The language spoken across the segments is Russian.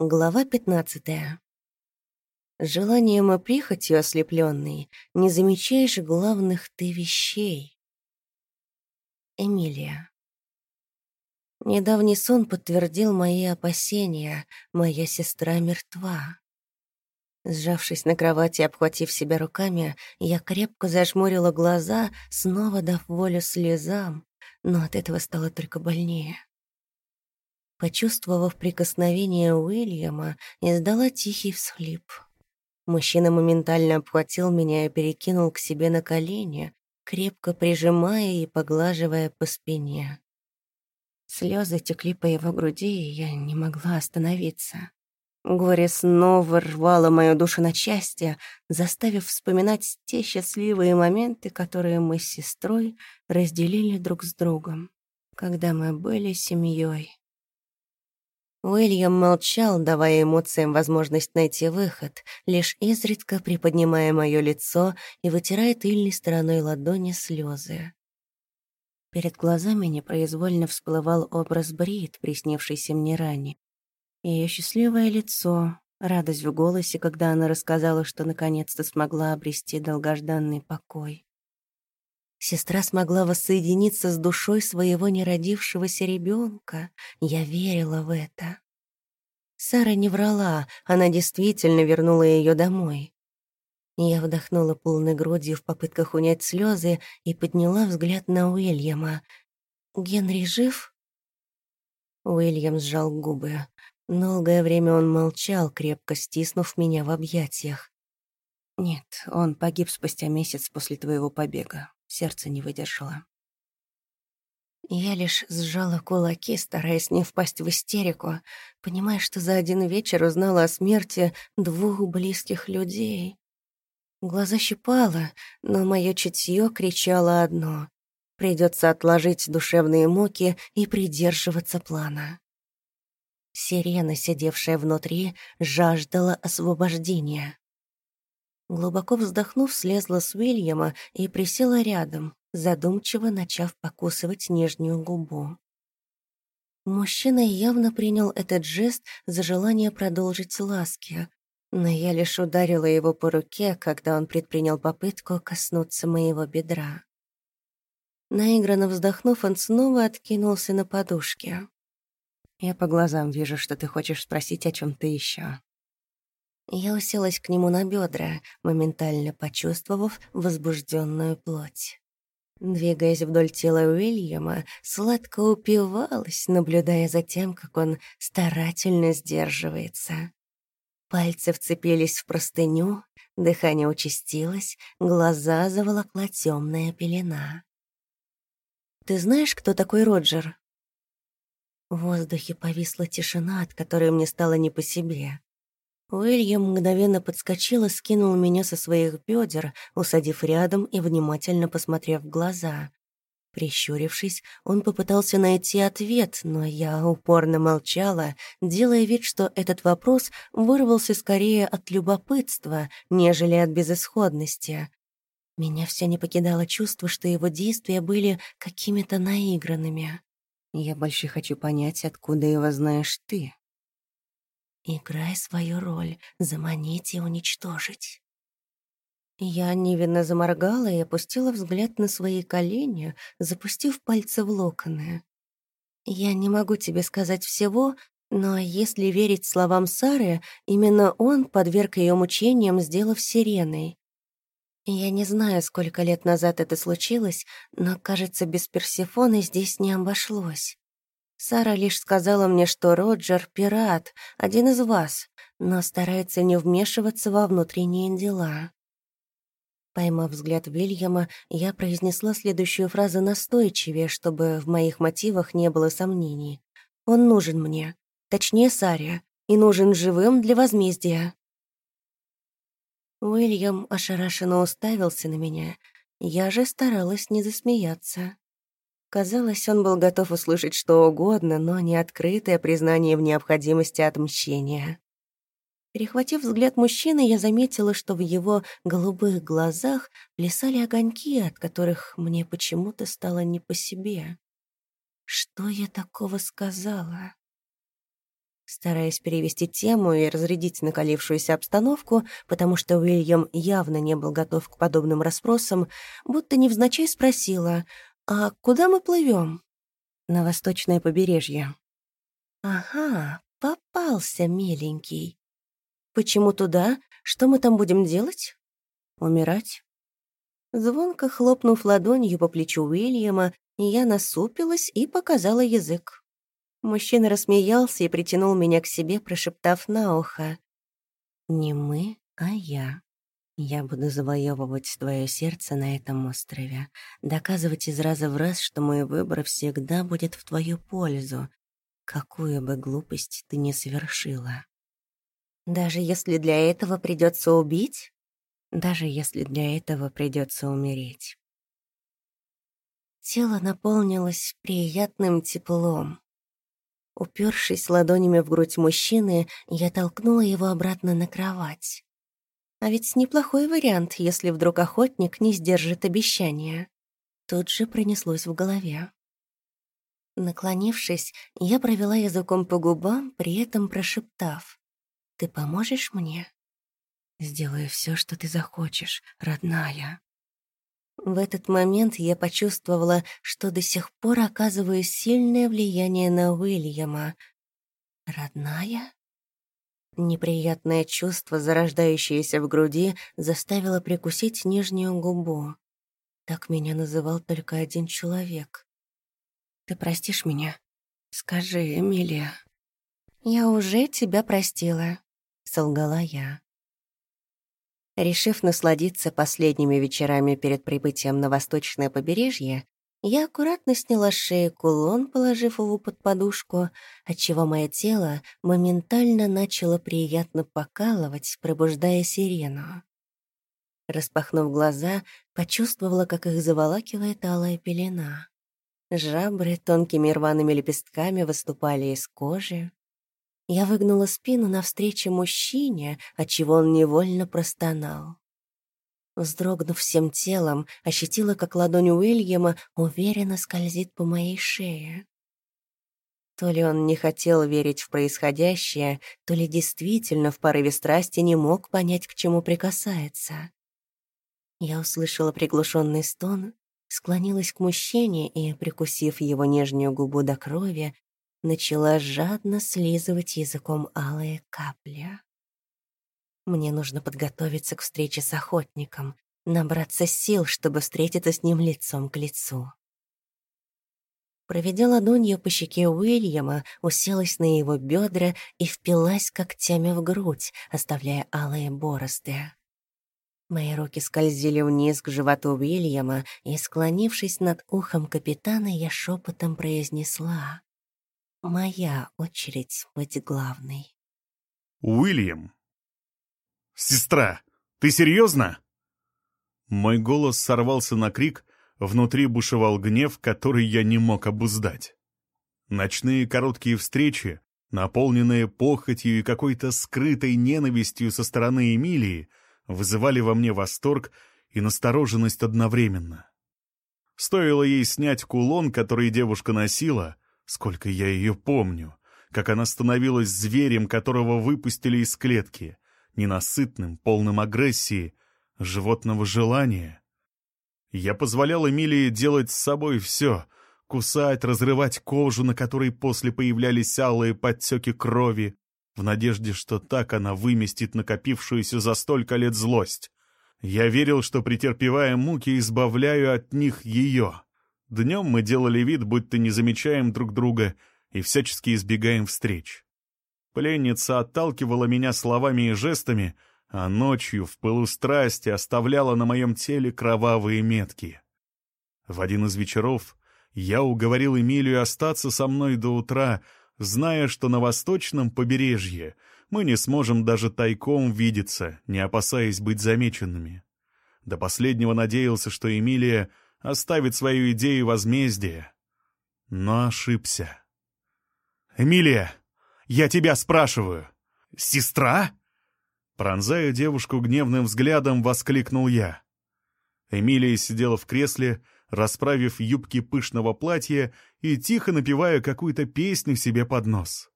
Глава пятнадцатая. Желанием и прихотью ослепленный не замечаешь главных ты вещей. Эмилия. Недавний сон подтвердил мои опасения. Моя сестра мертва. Сжавшись на кровати обхватив себя руками, я крепко зажмурила глаза, снова дав волю слезам, но от этого стало только больнее. Почувствовав прикосновение Уильяма, издала тихий всхлип. Мужчина моментально обхватил меня и перекинул к себе на колени, крепко прижимая и поглаживая по спине. Слезы текли по его груди, и я не могла остановиться. Горе снова рвало мою душу на части, заставив вспоминать те счастливые моменты, которые мы с сестрой разделили друг с другом, когда мы были семьей. Уильям молчал, давая эмоциям возможность найти выход, лишь изредка приподнимая мое лицо и вытирая тыльной стороной ладони слезы. Перед глазами непроизвольно всплывал образ Брит, приснившийся мне ранее. Ее счастливое лицо, радость в голосе, когда она рассказала, что наконец-то смогла обрести долгожданный покой. Сестра смогла воссоединиться с душой своего неродившегося ребенка. Я верила в это. Сара не врала, она действительно вернула ее домой. Я вдохнула полной грудью в попытках унять слезы и подняла взгляд на Уильяма. «Генри жив?» Уильям сжал губы. Долгое время он молчал, крепко стиснув меня в объятиях. «Нет, он погиб спустя месяц после твоего побега сердце не выдержало. Я лишь сжала кулаки, стараясь не впасть в истерику, понимая, что за один вечер узнала о смерти двух близких людей. Глаза щипало, но мое чутье кричало одно — придется отложить душевные муки и придерживаться плана. Сирена, сидевшая внутри, жаждала освобождения. Глубоко вздохнув, слезла с Уильяма и присела рядом, задумчиво начав покусывать нижнюю губу. Мужчина явно принял этот жест за желание продолжить ласки, но я лишь ударила его по руке, когда он предпринял попытку коснуться моего бедра. Наигранно вздохнув, он снова откинулся на подушке. «Я по глазам вижу, что ты хочешь спросить о чем то еще. Я уселась к нему на бедра, моментально почувствовав возбужденную плоть. Двигаясь вдоль тела Уильяма, сладко упивалась, наблюдая за тем, как он старательно сдерживается. Пальцы вцепились в простыню, дыхание участилось, глаза заволокла темная пелена. «Ты знаешь, кто такой Роджер?» В воздухе повисла тишина, от которой мне стало не по себе. Уильям мгновенно подскочил и скинул меня со своих бедер, усадив рядом и внимательно посмотрев в глаза. Прищурившись, он попытался найти ответ, но я упорно молчала, делая вид, что этот вопрос вырвался скорее от любопытства, нежели от безысходности. Меня все не покидало чувство, что его действия были какими-то наигранными. «Я больше хочу понять, откуда его знаешь ты», Играй свою роль, заманить и уничтожить. Я невинно заморгала и опустила взгляд на свои колени, запустив пальцы в локоны. Я не могу тебе сказать всего, но если верить словам Сары, именно он подверг ее мучениям, сделав сиреной. Я не знаю, сколько лет назад это случилось, но, кажется, без Персефоны здесь не обошлось. Сара лишь сказала мне, что Роджер — пират, один из вас, но старается не вмешиваться во внутренние дела. Поймав взгляд Вильяма, я произнесла следующую фразу настойчивее, чтобы в моих мотивах не было сомнений. «Он нужен мне, точнее Саре, и нужен живым для возмездия». Уильям ошарашенно уставился на меня, я же старалась не засмеяться. Казалось, он был готов услышать что угодно, но не открытое признание в необходимости отмщения. Перехватив взгляд мужчины, я заметила, что в его голубых глазах плясали огоньки, от которых мне почему-то стало не по себе. Что я такого сказала? Стараясь перевести тему и разрядить накалившуюся обстановку, потому что Уильям явно не был готов к подобным расспросам, будто невзначай спросила, «А куда мы плывем? «На восточное побережье». «Ага, попался, миленький. Почему туда? Что мы там будем делать?» «Умирать». Звонко хлопнув ладонью по плечу Уильяма, я насупилась и показала язык. Мужчина рассмеялся и притянул меня к себе, прошептав на ухо. «Не мы, а я. Я буду завоевывать твое сердце на этом острове, доказывать из раза в раз, что мой выбор всегда будет в твою пользу, какую бы глупость ты ни совершила. Даже если для этого придется убить? Даже если для этого придется умереть». Тело наполнилось приятным теплом. Упершись ладонями в грудь мужчины, я толкнула его обратно на кровать. А ведь неплохой вариант, если вдруг охотник не сдержит обещания. Тут же пронеслось в голове. Наклонившись, я провела языком по губам, при этом прошептав. «Ты поможешь мне?» «Сделаю все, что ты захочешь, родная», в этот момент я почувствовала, что до сих пор оказываю сильное влияние на Уильяма. Родная? Неприятное чувство, зарождающееся в груди, заставило прикусить нижнюю губу. Так меня называл только один человек. «Ты простишь меня? Скажи, Эмилия». «Я уже тебя простила», — солгала я. Решив насладиться последними вечерами перед прибытием на восточное побережье, я аккуратно сняла с шеи кулон, положив его под подушку, отчего мое тело моментально начало приятно покалывать, пробуждая сирену. Распахнув глаза, почувствовала, как их заволакивает алая пелена. Жабры тонкими рваными лепестками выступали из кожи, я выгнула спину навстречу мужчине, отчего он невольно простонал. Вздрогнув всем телом, ощутила, как ладонь Уильяма уверенно скользит по моей шее. То ли он не хотел верить в происходящее, то ли действительно в порыве страсти не мог понять, к чему прикасается. Я услышала приглушенный стон, склонилась к мужчине и, прикусив его нижнюю губу до крови, начала жадно слизывать языком алые капли. Мне нужно подготовиться к встрече с охотником, набраться сил, чтобы встретиться с ним лицом к лицу. Проведя ладонью по щеке Уильяма, уселась на его бедра и впилась когтями в грудь, оставляя алые борозды. Мои руки скользили вниз к животу Уильяма, и, склонившись над ухом капитана, я шепотом произнесла Моя очередь быть главной. Уильям. Сестра, ты серьезно? Мой голос сорвался на крик, внутри бушевал гнев, который я не мог обуздать. Ночные короткие встречи, наполненные похотью и какой-то скрытой ненавистью со стороны Эмилии, вызывали во мне восторг и настороженность одновременно. Стоило ей снять кулон, который девушка носила — Сколько я ее помню, как она становилась зверем, которого выпустили из клетки, ненасытным, полным агрессии, животного желания. Я позволял Эмилии делать с собой все — кусать, разрывать кожу, на которой после появлялись алые подтеки крови, в надежде, что так она выместит накопившуюся за столько лет злость. Я верил, что, претерпевая муки, избавляю от них ее. Днем мы делали вид, будто не замечаем друг друга и всячески избегаем встреч. Пленница отталкивала меня словами и жестами, а ночью в пылу страсти оставляла на моем теле кровавые метки. В один из вечеров я уговорил Эмилию остаться со мной до утра, зная, что на восточном побережье мы не сможем даже тайком видеться, не опасаясь быть замеченными. До последнего надеялся, что Эмилия оставит свою идею возмездия. Но ошибся. «Эмилия, я тебя спрашиваю. Сестра?» Пронзая девушку гневным взглядом, воскликнул я. Эмилия сидела в кресле, расправив юбки пышного платья и тихо напевая какую-то песню себе под нос.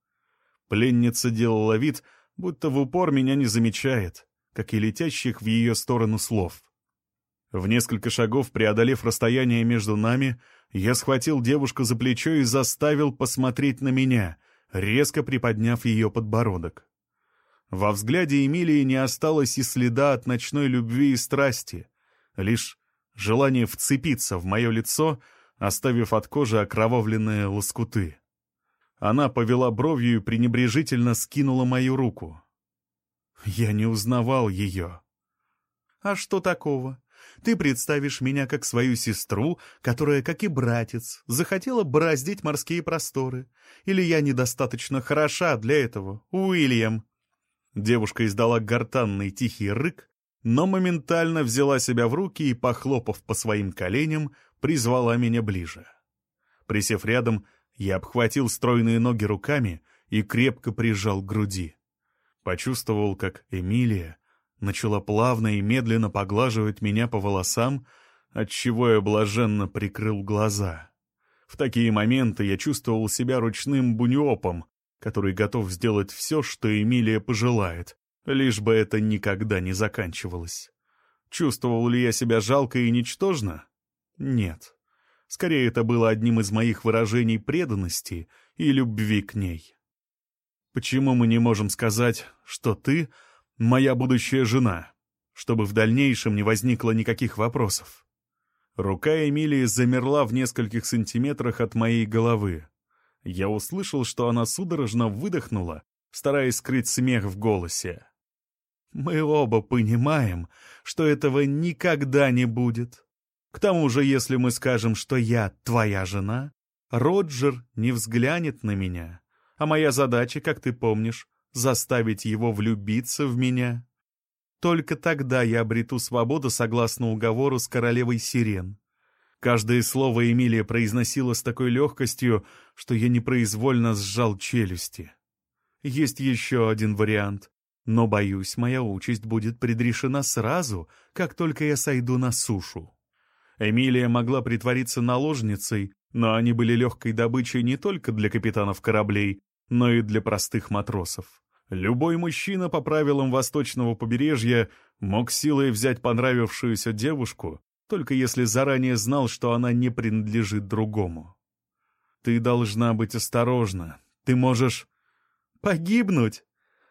Пленница делала вид, будто в упор меня не замечает, как и летящих в ее сторону слов. В несколько шагов, преодолев расстояние между нами, я схватил девушку за плечо и заставил посмотреть на меня, резко приподняв ее подбородок. Во взгляде Эмилии не осталось и следа от ночной любви и страсти, лишь желание вцепиться в мое лицо, оставив от кожи окровавленные лоскуты. Она повела бровью и пренебрежительно скинула мою руку. Я не узнавал ее. «А что такого? Ты представишь меня как свою сестру, которая, как и братец, захотела бороздить морские просторы. Или я недостаточно хороша для этого, Уильям?» Девушка издала гортанный тихий рык, но моментально взяла себя в руки и, похлопав по своим коленям, призвала меня ближе. Присев рядом, я обхватил стройные ноги руками и крепко прижал к груди. Почувствовал, как Эмилия начала плавно и медленно поглаживать меня по волосам, отчего я блаженно прикрыл глаза. В такие моменты я чувствовал себя ручным буньопом, который готов сделать все, что Эмилия пожелает, лишь бы это никогда не заканчивалось. Чувствовал ли я себя жалко и ничтожно? Нет. Скорее, это было одним из моих выражений преданности и любви к ней. Почему мы не можем сказать, что ты — моя будущая жена, чтобы в дальнейшем не возникло никаких вопросов? Рука Эмилии замерла в нескольких сантиметрах от моей головы. Я услышал, что она судорожно выдохнула, стараясь скрыть смех в голосе. Мы оба понимаем, что этого никогда не будет. К тому же, если мы скажем, что я твоя жена, Роджер не взглянет на меня, а моя задача, как ты помнишь, заставить его влюбиться в меня. Только тогда я обрету свободу согласно уговору с королевой Сирен. Каждое слово Эмилия произносила с такой легкостью, что я непроизвольно сжал челюсти. Есть еще один вариант. Но, боюсь, моя участь будет предрешена сразу, как только я сойду на сушу. Эмилия могла притвориться наложницей, но они были легкой добычей не только для капитанов кораблей, но и для простых матросов. Любой мужчина по правилам восточного побережья мог силой взять понравившуюся девушку, только если заранее знал, что она не принадлежит другому. Ты должна быть осторожна. Ты можешь погибнуть.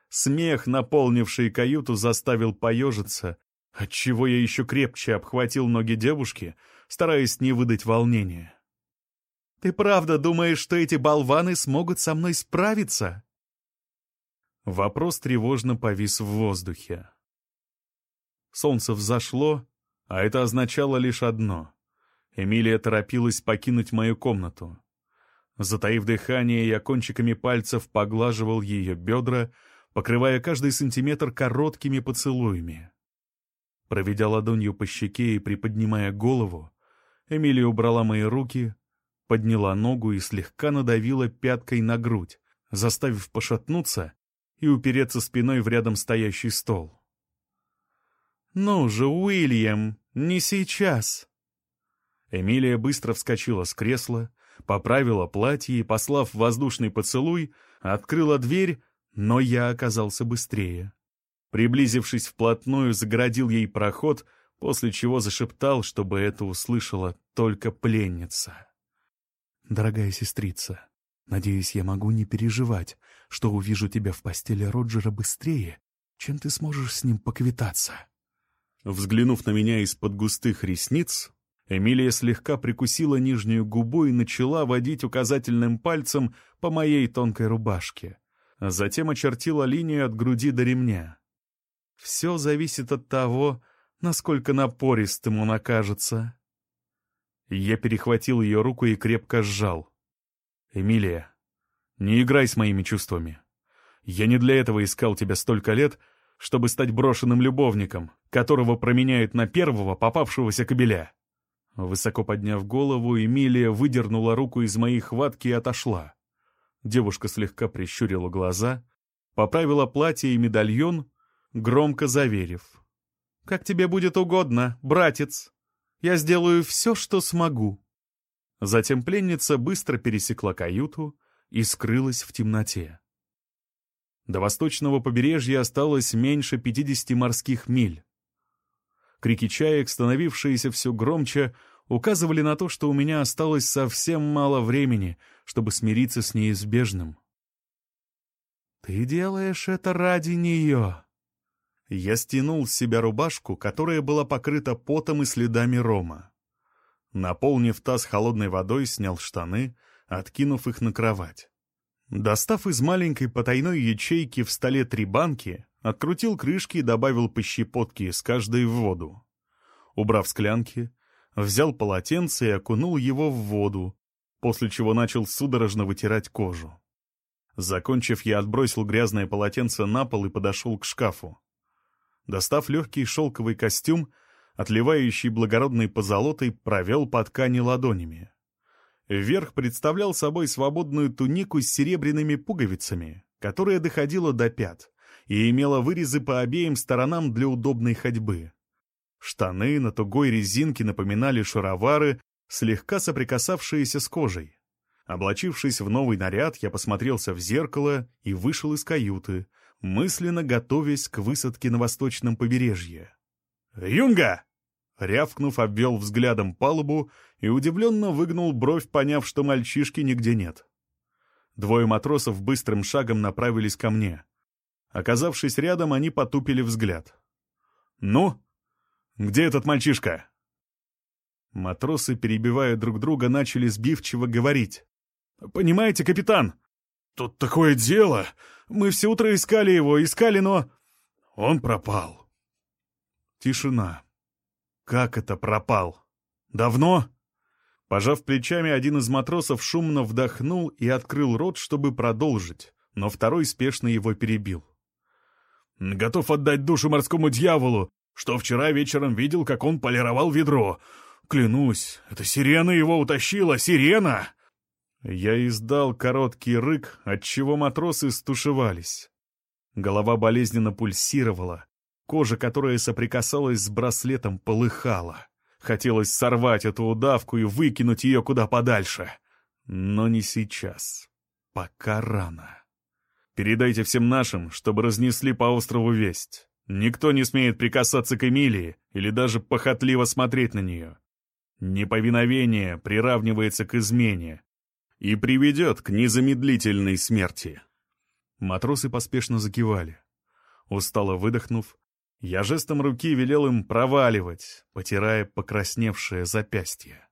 Смех, наполнивший каюту, заставил поежиться, отчего я еще крепче обхватил ноги девушки, стараясь не выдать волнения. «Ты правда думаешь, что эти болваны смогут со мной справиться?» Вопрос тревожно повис в воздухе. Солнце взошло, а это означало лишь одно. Эмилия торопилась покинуть мою комнату. Затаив дыхание, я кончиками пальцев поглаживал ее бедра, покрывая каждый сантиметр короткими поцелуями. Проведя ладонью по щеке и приподнимая голову, Эмилия убрала мои руки, подняла ногу и слегка надавила пяткой на грудь, заставив пошатнуться и упереться спиной в рядом стоящий стол. «Ну же, Уильям, не сейчас!» Эмилия быстро вскочила с кресла, поправила платье и, послав воздушный поцелуй, открыла дверь но я оказался быстрее. Приблизившись вплотную, загородил ей проход, после чего зашептал, чтобы это услышала только пленница. «Дорогая сестрица, надеюсь, я могу не переживать, что увижу тебя в постели Роджера быстрее, чем ты сможешь с ним поквитаться». Взглянув на меня из-под густых ресниц, Эмилия слегка прикусила нижнюю губу и начала водить указательным пальцем по моей тонкой рубашке а затем очертила линию от груди до ремня. Все зависит от того, насколько напористым он окажется. Я перехватил ее руку и крепко сжал. «Эмилия, не играй с моими чувствами. Я не для этого искал тебя столько лет, чтобы стать брошенным любовником, которого променяют на первого попавшегося кобеля». Высоко подняв голову, Эмилия выдернула руку из моей хватки и отошла. Девушка слегка прищурила глаза, поправила платье и медальон, громко заверив. «Как тебе будет угодно, братец. Я сделаю все, что смогу». Затем пленница быстро пересекла каюту и скрылась в темноте. До восточного побережья осталось меньше 50 морских миль. Крики чаек, становившиеся все громче, указывали на то, что у меня осталось совсем мало времени, чтобы смириться с неизбежным. «Ты делаешь это ради нее!» Я стянул с себя рубашку, которая была покрыта потом и следами рома. Наполнив таз холодной водой, снял штаны, откинув их на кровать. Достав из маленькой потайной ячейки в столе три банки, открутил крышки и добавил по щепотке из каждой в воду. Убрав склянки, взял полотенце и окунул его в воду, после чего начал судорожно вытирать кожу. Закончив, я отбросил грязное полотенце на пол и подошел к шкафу. Достав легкий шелковый костюм, отливающий благородной позолотой, провел по ткани ладонями. Верх представлял собой свободную тунику с серебряными пуговицами, которая доходила до пят и имела вырезы по обеим сторонам для удобной ходьбы. Штаны на тугой резинке напоминали шаровары, слегка соприкасавшиеся с кожей. Облачившись в новый наряд, я посмотрелся в зеркало и вышел из каюты, мысленно готовясь к высадке на восточном побережье. «Юнга!» Рявкнув, обвел взглядом палубу и удивленно выгнул бровь, поняв, что мальчишки нигде нет. Двое матросов быстрым шагом направились ко мне. Оказавшись рядом, они потупили взгляд. «Ну? Где этот мальчишка?» Матросы, перебивая друг друга, начали сбивчиво говорить. «Понимаете, капитан, тут такое дело. Мы все утро искали его, искали, но... Он пропал». Тишина. «Как это пропал? Давно?» Пожав плечами, один из матросов шумно вдохнул и открыл рот, чтобы продолжить, но второй спешно его перебил. «Готов отдать душу морскому дьяволу, что вчера вечером видел, как он полировал ведро. Клянусь, это сирена его утащила, сирена!» Я издал короткий рык, отчего матросы стушевались. Голова болезненно пульсировала, Кожа, которая соприкасалась с браслетом, полыхала. Хотелось сорвать эту удавку и выкинуть ее куда подальше. Но не сейчас. Пока рано. Передайте всем нашим, чтобы разнесли по острову весть. Никто не смеет прикасаться к Эмилии или даже похотливо смотреть на нее. Неповиновение приравнивается к измене и приведет к незамедлительной смерти. Матросы поспешно закивали. Устало выдохнув, я жестом руки велел им проваливать, потирая покрасневшее запястье.